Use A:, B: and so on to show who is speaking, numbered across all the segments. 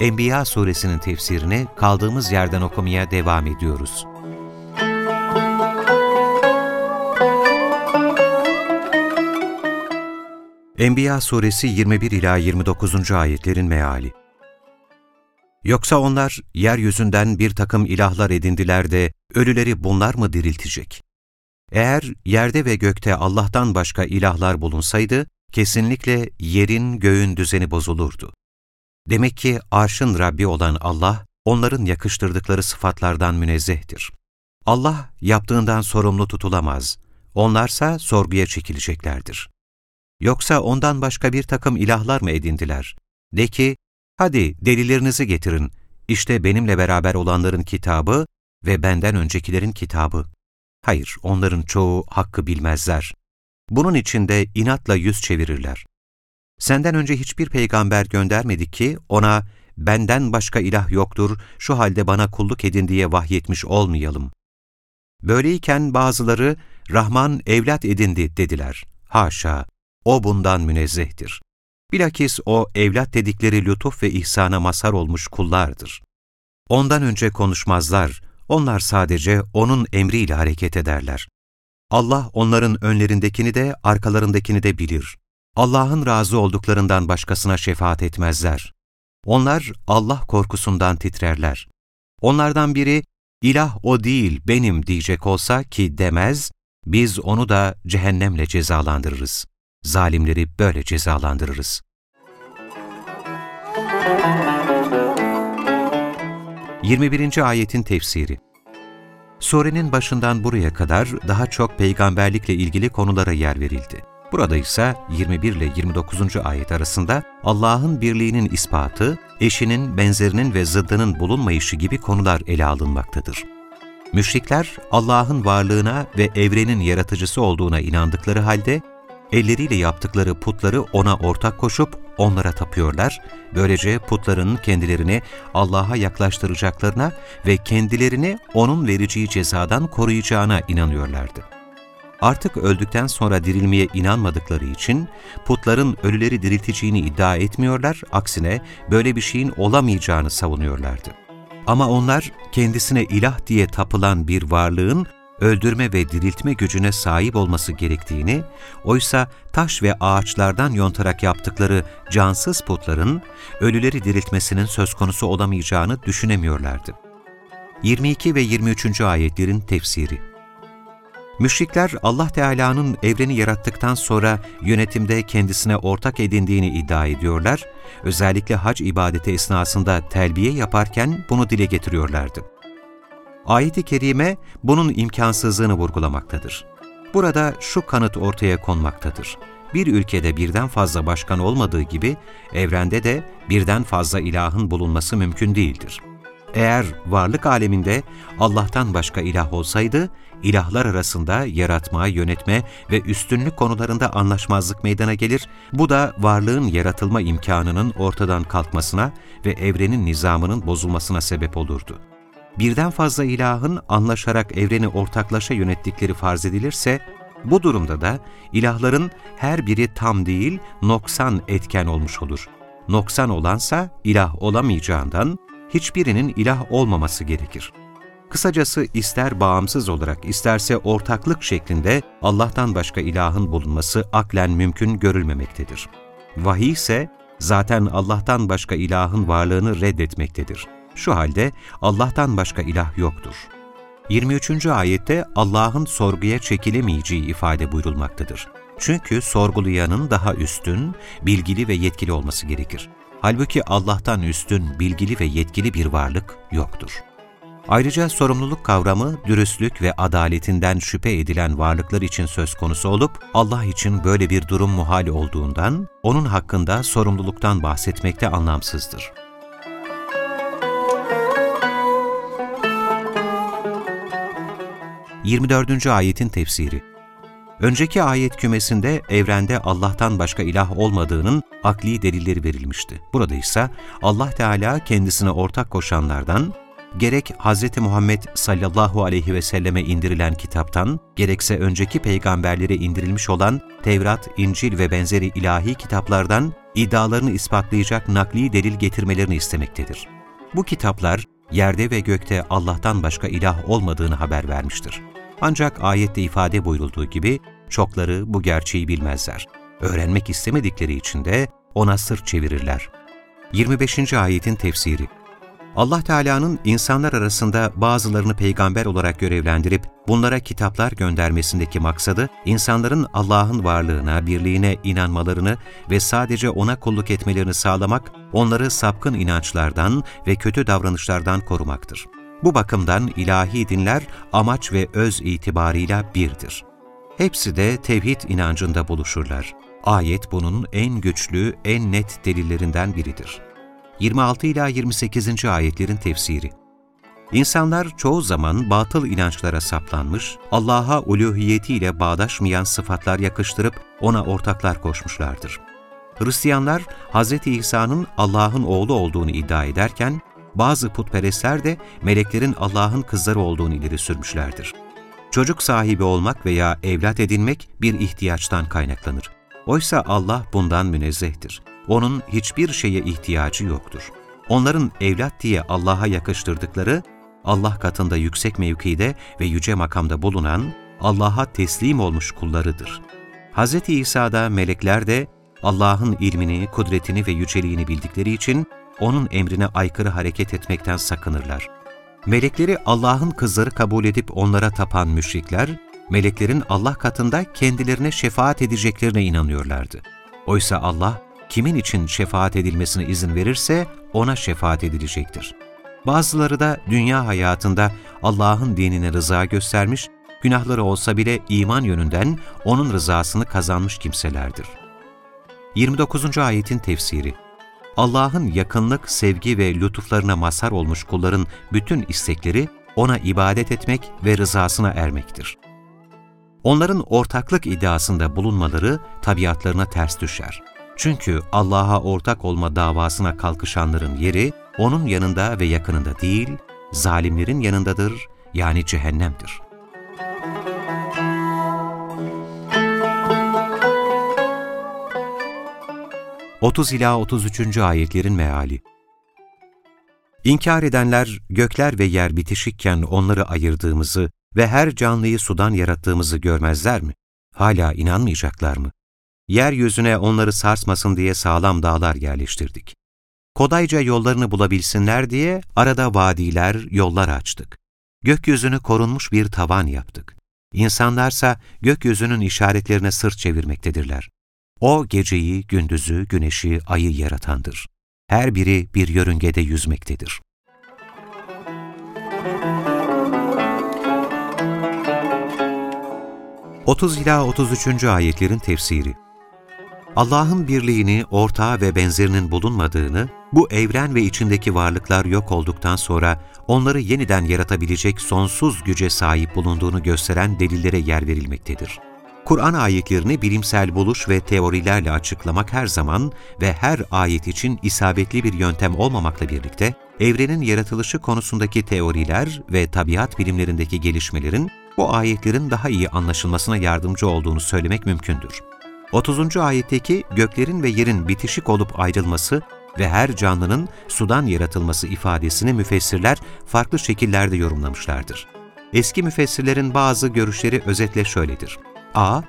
A: Enbiya suresinin tefsirini kaldığımız yerden okumaya devam ediyoruz. Enbiya suresi 21 ila 29. ayetlerin meali. Yoksa onlar yeryüzünden bir takım ilahlar edindiler de ölüleri bunlar mı diriltecek? Eğer yerde ve gökte Allah'tan başka ilahlar bulunsaydı, kesinlikle yerin, göğün düzeni bozulurdu. Demek ki arşın Rabbi olan Allah, onların yakıştırdıkları sıfatlardan münezzehtir. Allah yaptığından sorumlu tutulamaz, onlarsa sorguya çekileceklerdir. Yoksa ondan başka bir takım ilahlar mı edindiler? De ki, hadi delillerinizi getirin, işte benimle beraber olanların kitabı ve benden öncekilerin kitabı. Hayır, onların çoğu hakkı bilmezler. Bunun için de inatla yüz çevirirler. Senden önce hiçbir peygamber göndermedik ki ona benden başka ilah yoktur, şu halde bana kulluk edin diye vahyetmiş olmayalım. Böyleyken bazıları Rahman evlat edindi dediler. Haşa, o bundan münezzehtir. Bilakis o evlat dedikleri lütuf ve ihsana mazhar olmuş kullardır. Ondan önce konuşmazlar, onlar sadece O'nun emriyle hareket ederler. Allah onların önlerindekini de arkalarındakini de bilir. Allah'ın razı olduklarından başkasına şefaat etmezler. Onlar Allah korkusundan titrerler. Onlardan biri, ilah o değil benim diyecek olsa ki demez, biz onu da cehennemle cezalandırırız. Zalimleri böyle cezalandırırız. 21. ayetin tefsiri Surenin başından buraya kadar daha çok peygamberlikle ilgili konulara yer verildi. Burada ise 21 ile 29. ayet arasında Allah'ın birliğinin ispatı, eşinin, benzerinin ve zıddının bulunmayışı gibi konular ele alınmaktadır. Müşrikler Allah'ın varlığına ve evrenin yaratıcısı olduğuna inandıkları halde elleriyle yaptıkları putları ona ortak koşup onlara tapıyorlar. Böylece putların kendilerini Allah'a yaklaştıracaklarına ve kendilerini O'nun vereceği cezadan koruyacağına inanıyorlardı. Artık öldükten sonra dirilmeye inanmadıkları için putların ölüleri dirilteceğini iddia etmiyorlar, aksine böyle bir şeyin olamayacağını savunuyorlardı. Ama onlar kendisine ilah diye tapılan bir varlığın öldürme ve diriltme gücüne sahip olması gerektiğini, oysa taş ve ağaçlardan yontarak yaptıkları cansız putların ölüleri diriltmesinin söz konusu olamayacağını düşünemiyorlardı. 22 ve 23. ayetlerin tefsiri Müşrikler Allah Teala'nın evreni yarattıktan sonra yönetimde kendisine ortak edindiğini iddia ediyorlar, özellikle hac ibadeti esnasında telbiye yaparken bunu dile getiriyorlardı. Ayet-i Kerime bunun imkansızlığını vurgulamaktadır. Burada şu kanıt ortaya konmaktadır. Bir ülkede birden fazla başkan olmadığı gibi, evrende de birden fazla ilahın bulunması mümkün değildir. Eğer varlık aleminde Allah'tan başka ilah olsaydı, ilahlar arasında yaratma, yönetme ve üstünlük konularında anlaşmazlık meydana gelir, bu da varlığın yaratılma imkanının ortadan kalkmasına ve evrenin nizamının bozulmasına sebep olurdu birden fazla ilahın anlaşarak evreni ortaklaşa yönettikleri farz edilirse, bu durumda da ilahların her biri tam değil, noksan etken olmuş olur. Noksan olansa ilah olamayacağından hiçbirinin ilah olmaması gerekir. Kısacası ister bağımsız olarak isterse ortaklık şeklinde Allah'tan başka ilahın bulunması aklen mümkün görülmemektedir. Vahiy ise zaten Allah'tan başka ilahın varlığını reddetmektedir. Şu halde Allah'tan başka ilah yoktur. 23. ayette Allah'ın sorguya çekilemeyeceği ifade buyurulmaktadır. Çünkü sorgulayanın daha üstün, bilgili ve yetkili olması gerekir. Halbuki Allah'tan üstün, bilgili ve yetkili bir varlık yoktur. Ayrıca sorumluluk kavramı, dürüstlük ve adaletinden şüphe edilen varlıklar için söz konusu olup, Allah için böyle bir durum muhal olduğundan, onun hakkında sorumluluktan bahsetmek de anlamsızdır. Yirmi dördüncü ayetin tefsiri Önceki ayet kümesinde evrende Allah'tan başka ilah olmadığının akli delilleri verilmişti. Burada ise Allah Teala kendisine ortak koşanlardan, gerek Hz. Muhammed sallallahu aleyhi ve selleme indirilen kitaptan, gerekse önceki peygamberlere indirilmiş olan Tevrat, İncil ve benzeri ilahi kitaplardan iddialarını ispatlayacak nakli delil getirmelerini istemektedir. Bu kitaplar, yerde ve gökte Allah'tan başka ilah olmadığını haber vermiştir. Ancak ayette ifade buyurulduğu gibi çokları bu gerçeği bilmezler. Öğrenmek istemedikleri için de ona sırt çevirirler. 25. ayetin tefsiri Allah Teala'nın insanlar arasında bazılarını peygamber olarak görevlendirip bunlara kitaplar göndermesindeki maksadı, insanların Allah'ın varlığına, birliğine inanmalarını ve sadece O'na kulluk etmelerini sağlamak, onları sapkın inançlardan ve kötü davranışlardan korumaktır. Bu bakımdan ilahi dinler amaç ve öz itibarıyla birdir. Hepsi de tevhid inancında buluşurlar. Ayet bunun en güçlü, en net delillerinden biridir. 26 ila 28. ayetlerin tefsiri. İnsanlar çoğu zaman batıl inançlara saplanmış, Allah'a uluhiyetiyle bağdaşmayan sıfatlar yakıştırıp ona ortaklar koşmuşlardır. Hristiyanlar, Hz. İsa'nın Allah'ın oğlu olduğunu iddia ederken, bazı putperestler de meleklerin Allah'ın kızları olduğunu ileri sürmüşlerdir. Çocuk sahibi olmak veya evlat edinmek bir ihtiyaçtan kaynaklanır. Oysa Allah bundan münezzehtir. Onun hiçbir şeye ihtiyacı yoktur. Onların evlat diye Allah'a yakıştırdıkları, Allah katında yüksek mevkide ve yüce makamda bulunan, Allah'a teslim olmuş kullarıdır. Hz. İsa'da melekler de Allah'ın ilmini, kudretini ve yüceliğini bildikleri için O'nun emrine aykırı hareket etmekten sakınırlar. Melekleri Allah'ın kızları kabul edip onlara tapan müşrikler, meleklerin Allah katında kendilerine şefaat edeceklerine inanıyorlardı. Oysa Allah, kimin için şefaat edilmesine izin verirse ona şefaat edilecektir. Bazıları da dünya hayatında Allah'ın dinine rıza göstermiş, günahları olsa bile iman yönünden O'nun rızasını kazanmış kimselerdir. 29. ayetin tefsiri Allah'ın yakınlık, sevgi ve lütuflarına mazhar olmuş kulların bütün istekleri O'na ibadet etmek ve rızasına ermektir. Onların ortaklık iddiasında bulunmaları tabiatlarına ters düşer. Çünkü Allah'a ortak olma davasına kalkışanların yeri, O'nun yanında ve yakınında değil, zalimlerin yanındadır, yani cehennemdir. 30 ila 33. ayetlerin meali. İnkar edenler gökler ve yer bitişikken onları ayırdığımızı ve her canlıyı sudan yarattığımızı görmezler mi? Hala inanmayacaklar mı? Yeryüzüne onları sarsmasın diye sağlam dağlar yerleştirdik. Kodayca yollarını bulabilsinler diye arada vadiler, yollar açtık. Gökyüzünü korunmuş bir tavan yaptık. İnsanlarsa gökyüzünün işaretlerine sırt çevirmektedirler. O geceyi, gündüzü, güneşi, ayı yaratandır. Her biri bir yörüngede yüzmektedir. Otuz ila 33. ayetlerin tefsiri Allah'ın birliğini, ortağı ve benzerinin bulunmadığını, bu evren ve içindeki varlıklar yok olduktan sonra onları yeniden yaratabilecek sonsuz güce sahip bulunduğunu gösteren delillere yer verilmektedir. Kur'an ayetlerini bilimsel buluş ve teorilerle açıklamak her zaman ve her ayet için isabetli bir yöntem olmamakla birlikte, evrenin yaratılışı konusundaki teoriler ve tabiat bilimlerindeki gelişmelerin bu ayetlerin daha iyi anlaşılmasına yardımcı olduğunu söylemek mümkündür. 30. ayetteki göklerin ve yerin bitişik olup ayrılması ve her canlının sudan yaratılması ifadesini müfessirler farklı şekillerde yorumlamışlardır. Eski müfessirlerin bazı görüşleri özetle şöyledir. A.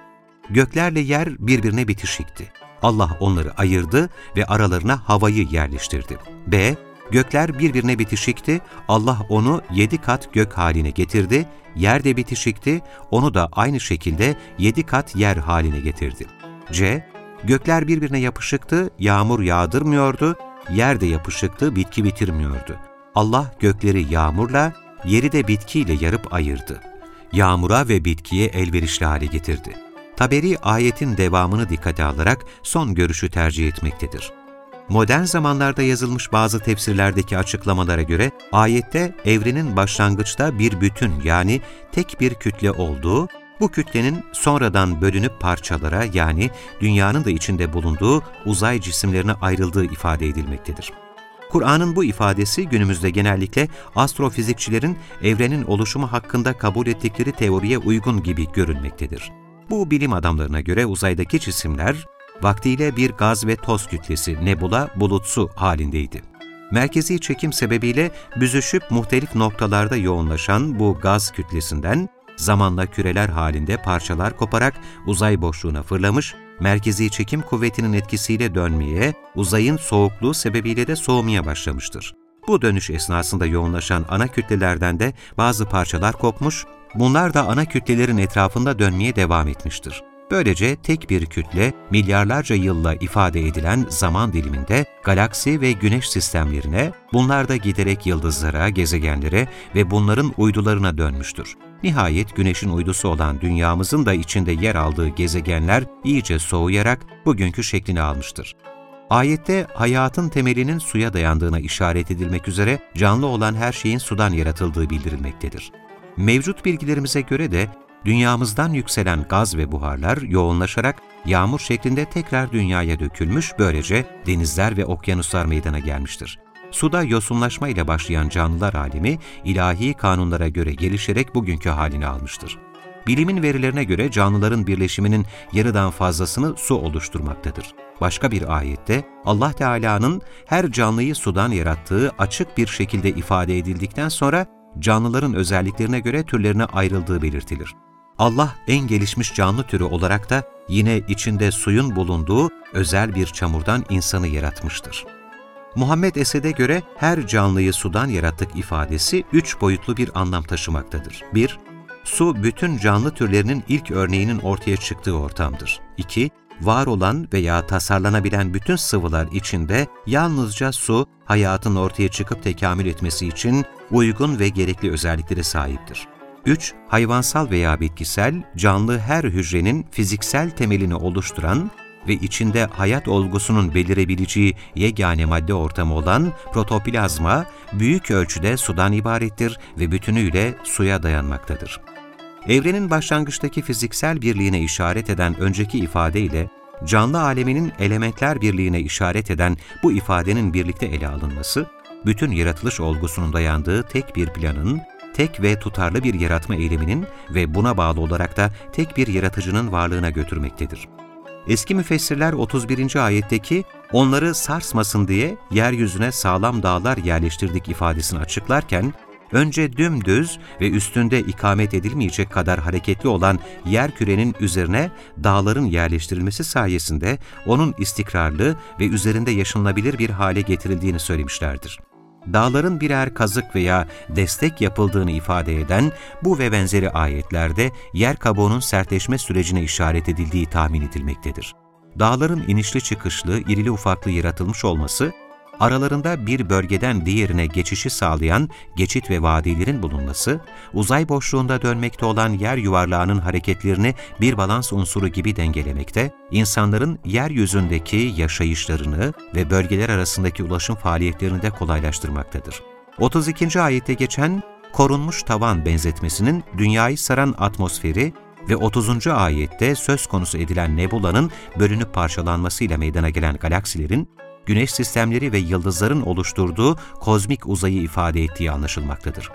A: Göklerle yer birbirine bitişikti. Allah onları ayırdı ve aralarına havayı yerleştirdi. B. Gökler birbirine bitişikti, Allah onu yedi kat gök haline getirdi, yer de bitişikti, onu da aynı şekilde yedi kat yer haline getirdi. C. Gökler birbirine yapışıktı, yağmur yağdırmıyordu, yer de yapışıktı, bitki bitirmiyordu. Allah gökleri yağmurla, yeri de bitkiyle yarıp ayırdı yağmura ve bitkiye elverişli hale getirdi. Taberi ayetin devamını dikkate alarak son görüşü tercih etmektedir. Modern zamanlarda yazılmış bazı tefsirlerdeki açıklamalara göre ayette evrenin başlangıçta bir bütün yani tek bir kütle olduğu, bu kütlenin sonradan bölünüp parçalara yani dünyanın da içinde bulunduğu uzay cisimlerine ayrıldığı ifade edilmektedir. Kur'an'ın bu ifadesi günümüzde genellikle astrofizikçilerin evrenin oluşumu hakkında kabul ettikleri teoriye uygun gibi görünmektedir. Bu bilim adamlarına göre uzaydaki cisimler vaktiyle bir gaz ve toz kütlesi, nebula, bulutsu halindeydi. Merkezi çekim sebebiyle büzüşüp muhtelif noktalarda yoğunlaşan bu gaz kütlesinden zamanla küreler halinde parçalar koparak uzay boşluğuna fırlamış, merkezi çekim kuvvetinin etkisiyle dönmeye, uzayın soğukluğu sebebiyle de soğumaya başlamıştır. Bu dönüş esnasında yoğunlaşan ana kütlelerden de bazı parçalar kopmuş, bunlar da ana kütlelerin etrafında dönmeye devam etmiştir. Böylece tek bir kütle, milyarlarca yılla ifade edilen zaman diliminde galaksi ve güneş sistemlerine, bunlar da giderek yıldızlara, gezegenlere ve bunların uydularına dönmüştür. Nihayet güneşin uydusu olan dünyamızın da içinde yer aldığı gezegenler iyice soğuyarak bugünkü şeklini almıştır. Ayette hayatın temelinin suya dayandığına işaret edilmek üzere canlı olan her şeyin sudan yaratıldığı bildirilmektedir. Mevcut bilgilerimize göre de dünyamızdan yükselen gaz ve buharlar yoğunlaşarak yağmur şeklinde tekrar dünyaya dökülmüş, böylece denizler ve okyanuslar meydana gelmiştir. Suda yosunlaşma ile başlayan canlılar alemi, ilahi kanunlara göre gelişerek bugünkü halini almıştır. Bilimin verilerine göre canlıların birleşiminin yarıdan fazlasını su oluşturmaktadır. Başka bir ayette Allah Teala'nın her canlıyı sudan yarattığı açık bir şekilde ifade edildikten sonra canlıların özelliklerine göre türlerine ayrıldığı belirtilir. Allah en gelişmiş canlı türü olarak da yine içinde suyun bulunduğu özel bir çamurdan insanı yaratmıştır. Muhammed Esed'e göre her canlıyı sudan yarattık ifadesi üç boyutlu bir anlam taşımaktadır. 1- Su, bütün canlı türlerinin ilk örneğinin ortaya çıktığı ortamdır. 2- Var olan veya tasarlanabilen bütün sıvılar içinde yalnızca su, hayatın ortaya çıkıp tekamül etmesi için uygun ve gerekli özelliklere sahiptir. 3. Hayvansal veya bitkisel, canlı her hücrenin fiziksel temelini oluşturan ve içinde hayat olgusunun belirebileceği yegane madde ortamı olan protoplazma, büyük ölçüde sudan ibarettir ve bütünüyle suya dayanmaktadır. Evrenin başlangıçtaki fiziksel birliğine işaret eden önceki ifade ile canlı aleminin elementler birliğine işaret eden bu ifadenin birlikte ele alınması, bütün yaratılış olgusunun dayandığı tek bir planın, tek ve tutarlı bir yaratma eyleminin ve buna bağlı olarak da tek bir yaratıcının varlığına götürmektedir. Eski müfessirler 31. ayetteki onları sarsmasın diye yeryüzüne sağlam dağlar yerleştirdik ifadesini açıklarken, önce dümdüz ve üstünde ikamet edilmeyecek kadar hareketli olan yer kürenin üzerine dağların yerleştirilmesi sayesinde onun istikrarlı ve üzerinde yaşanılabilir bir hale getirildiğini söylemişlerdir dağların birer kazık veya destek yapıldığını ifade eden bu ve benzeri ayetlerde yer kabuğunun sertleşme sürecine işaret edildiği tahmin edilmektedir. Dağların inişli çıkışlı, irili ufaklı yaratılmış olması, aralarında bir bölgeden diğerine geçişi sağlayan geçit ve vadilerin bulunması, uzay boşluğunda dönmekte olan yer yuvarlağının hareketlerini bir balans unsuru gibi dengelemekte, insanların yeryüzündeki yaşayışlarını ve bölgeler arasındaki ulaşım faaliyetlerini de kolaylaştırmaktadır. 32. ayette geçen korunmuş tavan benzetmesinin dünyayı saran atmosferi ve 30. ayette söz konusu edilen nebulanın bölünüp parçalanmasıyla meydana gelen galaksilerin güneş sistemleri ve yıldızların oluşturduğu kozmik uzayı ifade ettiği anlaşılmaktadır.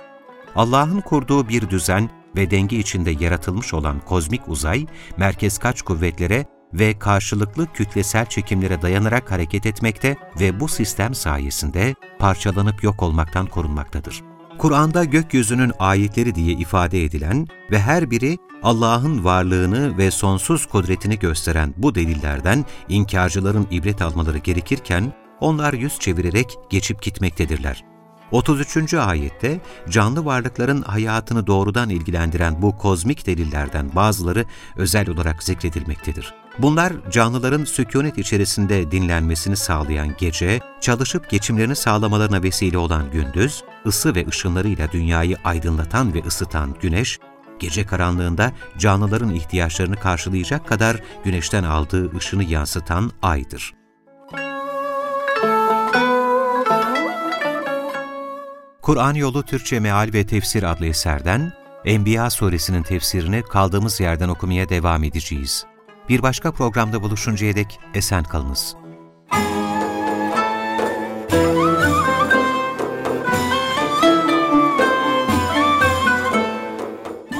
A: Allah'ın kurduğu bir düzen ve denge içinde yaratılmış olan kozmik uzay, merkez kaç kuvvetlere ve karşılıklı kütlesel çekimlere dayanarak hareket etmekte ve bu sistem sayesinde parçalanıp yok olmaktan korunmaktadır. Kur'an'da gökyüzünün ayetleri diye ifade edilen ve her biri Allah'ın varlığını ve sonsuz kudretini gösteren bu delillerden inkarcıların ibret almaları gerekirken, onlar yüz çevirerek geçip gitmektedirler. 33. ayette canlı varlıkların hayatını doğrudan ilgilendiren bu kozmik delillerden bazıları özel olarak zikredilmektedir. Bunlar canlıların sükunet içerisinde dinlenmesini sağlayan gece, çalışıp geçimlerini sağlamalarına vesile olan gündüz, ısı ve ışınlarıyla dünyayı aydınlatan ve ısıtan güneş, gece karanlığında canlıların ihtiyaçlarını karşılayacak kadar güneşten aldığı ışını yansıtan aydır. Kur'an Yolu Türkçe Meal ve Tefsir adlı eserden Enbiya suresinin tefsirini kaldığımız yerden okumaya devam edeceğiz. Bir başka programda buluşuncaya dek esen kalınız.